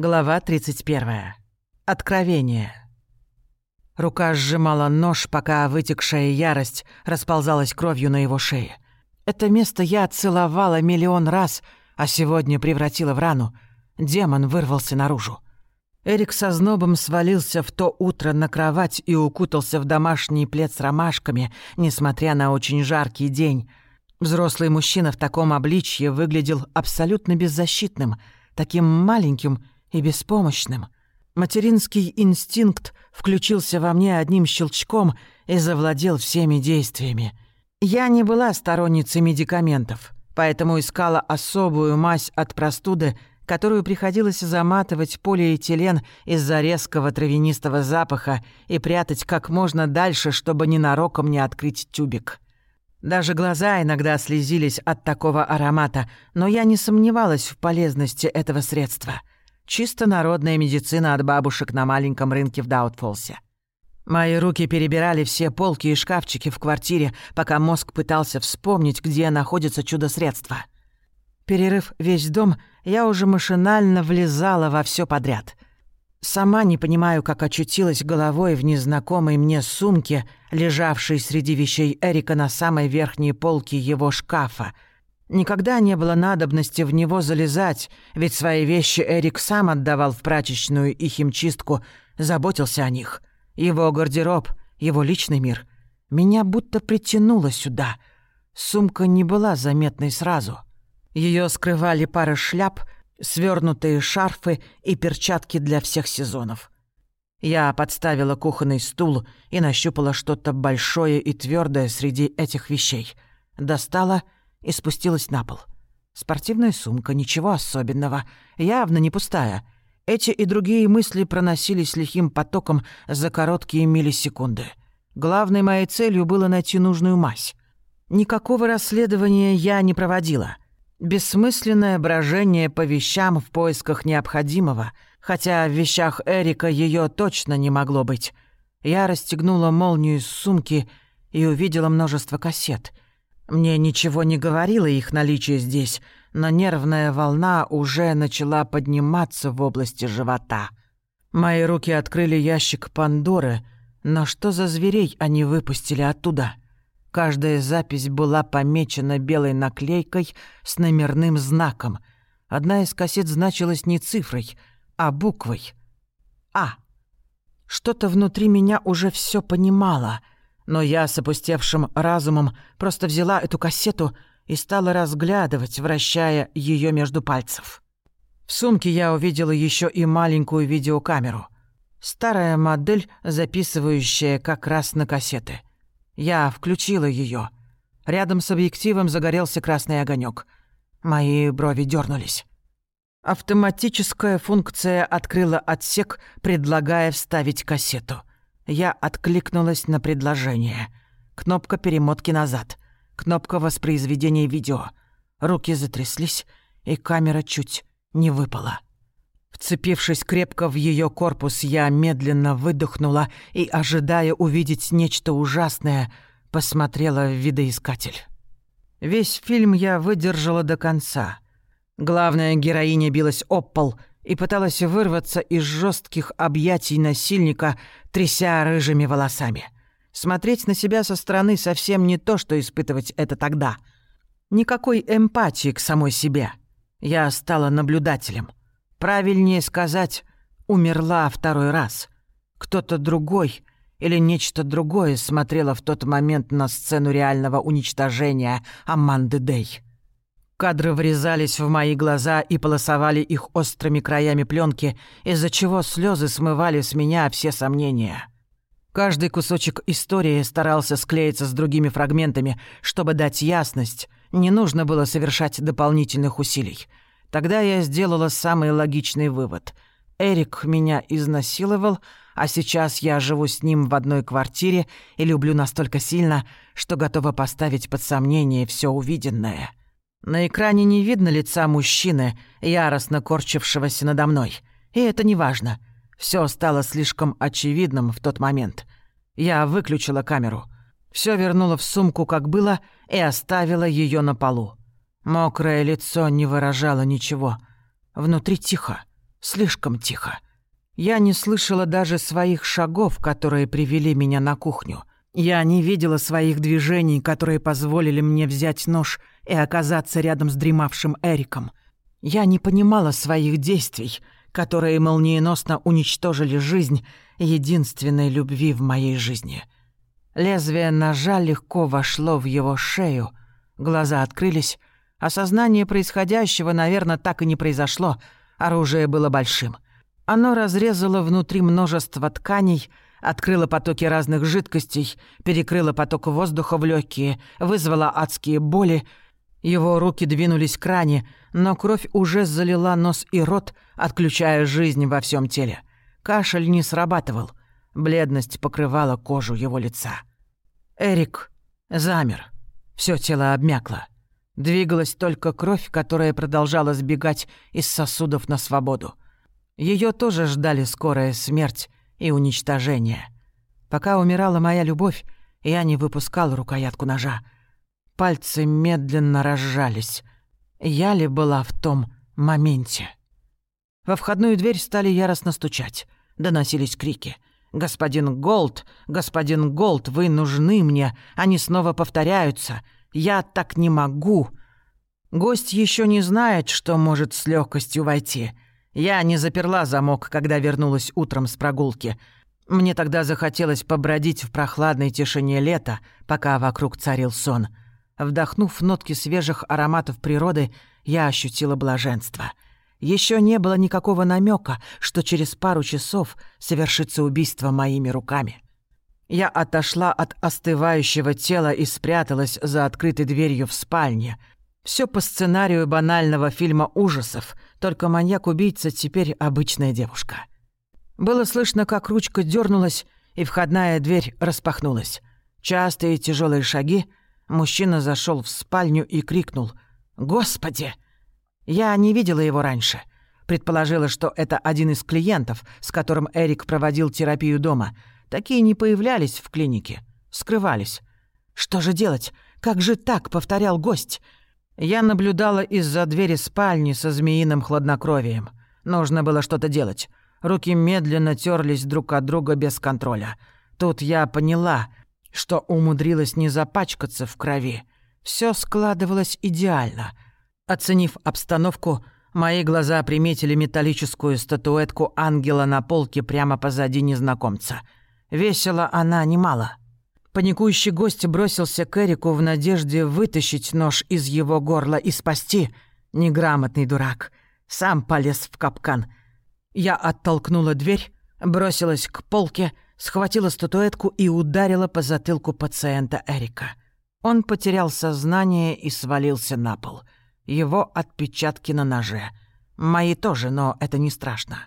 Глава 31. Откровение. Рука сжимала нож, пока вытекшая ярость расползалась кровью на его шее. Это место я целовала миллион раз, а сегодня превратила в рану. Демон вырвался наружу. Эрик со знобом свалился в то утро на кровать и укутался в домашний плед с ромашками, несмотря на очень жаркий день. Взрослый мужчина в таком обличье выглядел абсолютно беззащитным, таким маленьким и беспомощным. Материнский инстинкт включился во мне одним щелчком и завладел всеми действиями. Я не была сторонницей медикаментов, поэтому искала особую мазь от простуды, которую приходилось заматывать полиэтилен из-за резкого травянистого запаха и прятать как можно дальше, чтобы ненароком не открыть тюбик. Даже глаза иногда слезились от такого аромата, но я не сомневалась в полезности этого средства — Чисто народная медицина от бабушек на маленьком рынке в Даутфолсе. Мои руки перебирали все полки и шкафчики в квартире, пока мозг пытался вспомнить, где находится чудо-средство. Перерыв весь дом, я уже машинально влезала во все подряд. Сама не понимаю, как очутилась головой в незнакомой мне сумке, лежавшей среди вещей Эрика на самой верхней полке его шкафа — Никогда не было надобности в него залезать, ведь свои вещи Эрик сам отдавал в прачечную и химчистку, заботился о них. Его гардероб, его личный мир. Меня будто притянуло сюда. Сумка не была заметной сразу. Ее скрывали пара шляп, свернутые шарфы и перчатки для всех сезонов. Я подставила кухонный стул и нащупала что-то большое и твердое среди этих вещей. Достала — и спустилась на пол. Спортивная сумка, ничего особенного, явно не пустая. Эти и другие мысли проносились лихим потоком за короткие миллисекунды. Главной моей целью было найти нужную мазь. Никакого расследования я не проводила. Бессмысленное брожение по вещам в поисках необходимого, хотя в вещах Эрика ее точно не могло быть. Я расстегнула молнию из сумки и увидела множество кассет — мне ничего не говорило их наличие здесь, но нервная волна уже начала подниматься в области живота. Мои руки открыли ящик Пандоры, но что за зверей они выпустили оттуда? Каждая запись была помечена белой наклейкой с номерным знаком. Одна из кассет значилась не цифрой, а буквой. «А». Что-то внутри меня уже все понимало — но я с опустевшим разумом просто взяла эту кассету и стала разглядывать, вращая ее между пальцев. В сумке я увидела еще и маленькую видеокамеру. Старая модель, записывающая как раз на кассеты. Я включила ее. Рядом с объективом загорелся красный огонек. Мои брови дернулись. Автоматическая функция открыла отсек, предлагая вставить кассету. Я откликнулась на предложение. Кнопка перемотки назад. Кнопка воспроизведения видео. Руки затряслись, и камера чуть не выпала. Вцепившись крепко в ее корпус, я медленно выдохнула и, ожидая увидеть нечто ужасное, посмотрела в видоискатель. Весь фильм я выдержала до конца. Главная героиня билась об пол — и пыталась вырваться из жестких объятий насильника, тряся рыжими волосами. Смотреть на себя со стороны совсем не то, что испытывать это тогда. Никакой эмпатии к самой себе. Я стала наблюдателем. Правильнее сказать, умерла второй раз. Кто-то другой или нечто другое смотрело в тот момент на сцену реального уничтожения Аманды Дэй. Кадры врезались в мои глаза и полосовали их острыми краями пленки, из-за чего слезы смывали с меня все сомнения. Каждый кусочек истории старался склеиться с другими фрагментами, чтобы дать ясность. Не нужно было совершать дополнительных усилий. Тогда я сделала самый логичный вывод. Эрик меня изнасиловал, а сейчас я живу с ним в одной квартире и люблю настолько сильно, что готова поставить под сомнение все увиденное. На экране не видно лица мужчины, яростно корчившегося надо мной. И это не важно. Все стало слишком очевидным в тот момент. Я выключила камеру. Все вернула в сумку, как было, и оставила ее на полу. Мокрое лицо не выражало ничего. Внутри тихо. Слишком тихо. Я не слышала даже своих шагов, которые привели меня на кухню. Я не видела своих движений, которые позволили мне взять нож и оказаться рядом с дремавшим Эриком. Я не понимала своих действий, которые молниеносно уничтожили жизнь единственной любви в моей жизни. Лезвие ножа легко вошло в его шею, глаза открылись, осознание происходящего, наверное, так и не произошло, оружие было большим. Оно разрезало внутри множество тканей, открыло потоки разных жидкостей, перекрыло поток воздуха в легкие, вызвало адские боли. Его руки двинулись к ране, но кровь уже залила нос и рот, отключая жизнь во всем теле. Кашель не срабатывал. Бледность покрывала кожу его лица. Эрик замер. Все тело обмякло. Двигалась только кровь, которая продолжала сбегать из сосудов на свободу. Ее тоже ждали скорая смерть и уничтожение. Пока умирала моя любовь, я не выпускал рукоятку ножа. Пальцы медленно разжались. Я ли была в том моменте? Во входную дверь стали яростно стучать. Доносились крики. «Господин Голд! Господин Голд, вы нужны мне! Они снова повторяются! Я так не могу!» Гость еще не знает, что может с легкостью войти. Я не заперла замок, когда вернулась утром с прогулки. Мне тогда захотелось побродить в прохладной тишине лета, пока вокруг царил сон. Вдохнув нотки свежих ароматов природы, я ощутила блаженство. Еще не было никакого намека, что через пару часов совершится убийство моими руками. Я отошла от остывающего тела и спряталась за открытой дверью в спальне, все по сценарию банального фильма ужасов, только маньяк-убийца теперь обычная девушка. Было слышно, как ручка дернулась, и входная дверь распахнулась. Частые тяжелые шаги. Мужчина зашел в спальню и крикнул «Господи!». Я не видела его раньше. Предположила, что это один из клиентов, с которым Эрик проводил терапию дома. Такие не появлялись в клинике. Скрывались. «Что же делать? Как же так?» — повторял гость — я наблюдала из-за двери спальни со змеиным хладнокровием. Нужно было что-то делать. Руки медленно терлись друг от друга без контроля. Тут я поняла, что умудрилась не запачкаться в крови. Все складывалось идеально. Оценив обстановку, мои глаза приметили металлическую статуэтку ангела на полке прямо позади незнакомца. Весила она немало — Паникующий гость бросился к Эрику в надежде вытащить нож из его горла и спасти. Неграмотный дурак. Сам полез в капкан. Я оттолкнула дверь, бросилась к полке, схватила статуэтку и ударила по затылку пациента Эрика. Он потерял сознание и свалился на пол. Его отпечатки на ноже. Мои тоже, но это не страшно.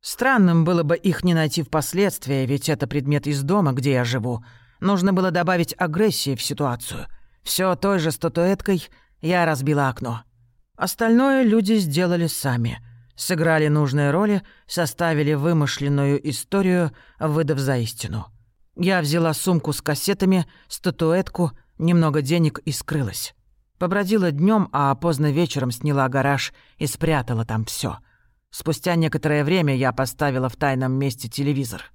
Странным было бы их не найти впоследствии, ведь это предмет из дома, где я живу — Нужно было добавить агрессии в ситуацию. Все той же статуэткой я разбила окно. Остальное люди сделали сами. Сыграли нужные роли, составили вымышленную историю, выдав за истину. Я взяла сумку с кассетами, статуэтку, немного денег и скрылась. Побродила днем, а поздно вечером сняла гараж и спрятала там все. Спустя некоторое время я поставила в тайном месте телевизор.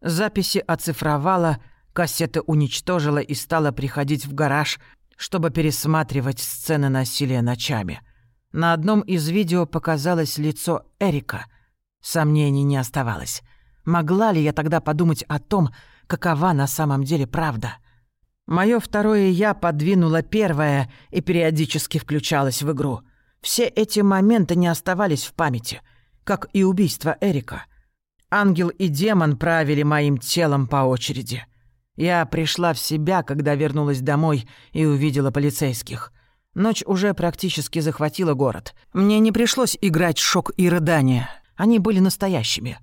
Записи оцифровала, Кассеты уничтожила и стала приходить в гараж, чтобы пересматривать сцены насилия ночами. На одном из видео показалось лицо Эрика. Сомнений не оставалось. Могла ли я тогда подумать о том, какова на самом деле правда? Моё второе «я» подвинуло первое и периодически включалось в игру. Все эти моменты не оставались в памяти, как и убийство Эрика. Ангел и демон правили моим телом по очереди — я пришла в себя, когда вернулась домой и увидела полицейских. Ночь уже практически захватила город. Мне не пришлось играть шок и рыдания. Они были настоящими.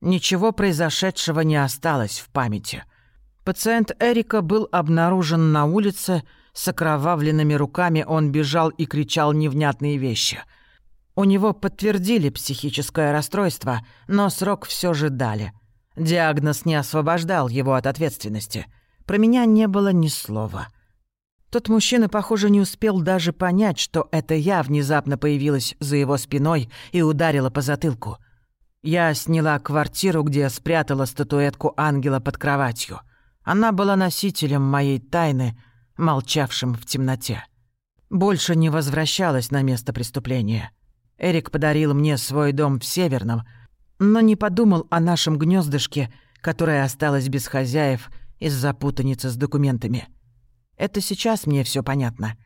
Ничего произошедшего не осталось в памяти. Пациент Эрика был обнаружен на улице, с окровавленными руками он бежал и кричал невнятные вещи. У него подтвердили психическое расстройство, но срок все же дали — Диагноз не освобождал его от ответственности. Про меня не было ни слова. Тот мужчина, похоже, не успел даже понять, что это я внезапно появилась за его спиной и ударила по затылку. Я сняла квартиру, где спрятала статуэтку ангела под кроватью. Она была носителем моей тайны, молчавшим в темноте. Больше не возвращалась на место преступления. Эрик подарил мне свой дом в Северном, но не подумал о нашем гнездышке, которое осталось без хозяев из-за путаницы с документами. Это сейчас мне все понятно.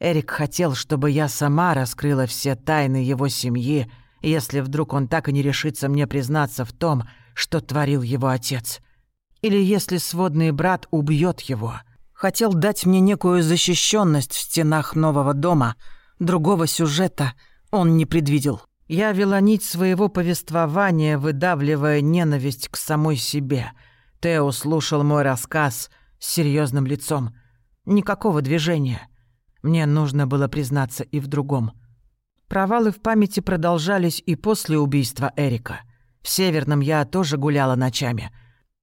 Эрик хотел, чтобы я сама раскрыла все тайны его семьи, если вдруг он так и не решится мне признаться в том, что творил его отец. Или если сводный брат убьет его. Хотел дать мне некую защищенность в стенах нового дома. Другого сюжета он не предвидел. Я вела нить своего повествования, выдавливая ненависть к самой себе. Тео слушал мой рассказ с серьезным лицом. Никакого движения. Мне нужно было признаться и в другом. Провалы в памяти продолжались и после убийства Эрика. В Северном я тоже гуляла ночами.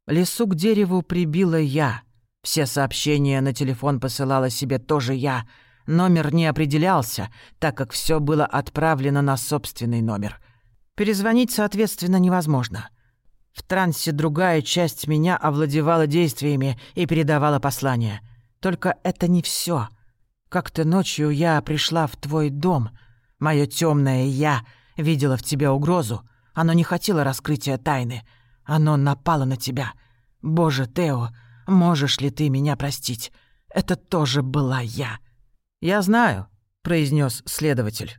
Лесу к дереву прибила я. Все сообщения на телефон посылала себе тоже я. Номер не определялся, так как все было отправлено на собственный номер. Перезвонить, соответственно, невозможно. В трансе другая часть меня овладевала действиями и передавала послание — только это не все. Как-то ночью я пришла в твой дом. Мое темное я видела в тебе угрозу. Оно не хотело раскрытия тайны. Оно напало на тебя. Боже, Тео, можешь ли ты меня простить? Это тоже была я. Я знаю, произнес следователь.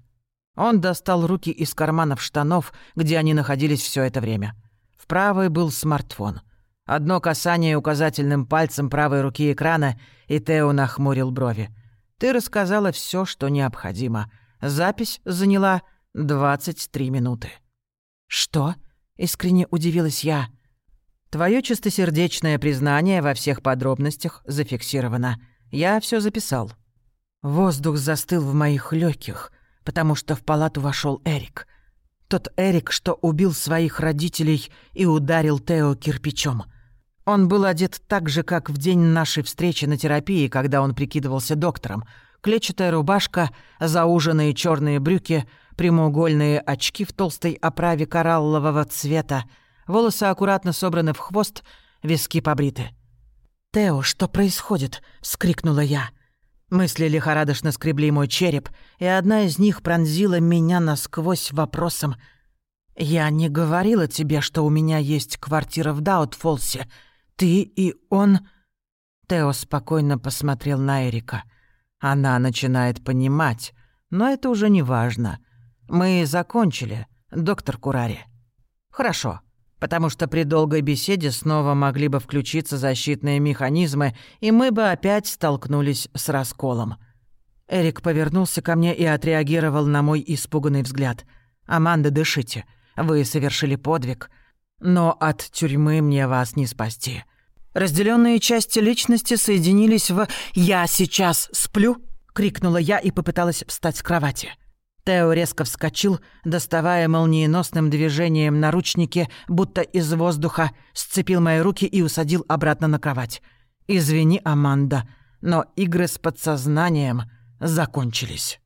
Он достал руки из карманов штанов, где они находились все это время. В правой был смартфон. Одно касание указательным пальцем правой руки экрана, и Тео нахмурил брови. «Ты рассказала все, что необходимо. Запись заняла 23 минуты». «Что?» — искренне удивилась я. «Твое чистосердечное признание во всех подробностях зафиксировано. Я все записал». Воздух застыл в моих легких, потому что в палату вошел Эрик. Тот Эрик, что убил своих родителей и ударил Тео кирпичом — он был одет так же, как в день нашей встречи на терапии, когда он прикидывался доктором. Клетчатая рубашка, зауженные черные брюки, прямоугольные очки в толстой оправе кораллового цвета, волосы аккуратно собраны в хвост, виски побриты. «Тео, что происходит?» — вскрикнула я. Мысли лихорадочно скребли мой череп, и одна из них пронзила меня насквозь вопросом. «Я не говорила тебе, что у меня есть квартира в Даутфолсе», «Ты и он...» Тео спокойно посмотрел на Эрика. Она начинает понимать, но это уже не важно. Мы закончили, доктор Курари. Хорошо, потому что при долгой беседе снова могли бы включиться защитные механизмы, и мы бы опять столкнулись с расколом. Эрик повернулся ко мне и отреагировал на мой испуганный взгляд. «Аманда, дышите. Вы совершили подвиг. Но от тюрьмы мне вас не спасти. Разделенные части личности соединились в «Я сейчас сплю!» — крикнула я и попыталась встать с кровати. Тео резко вскочил, доставая молниеносным движением наручники, будто из воздуха, сцепил мои руки и усадил обратно на кровать. «Извини, Аманда, но игры с подсознанием закончились».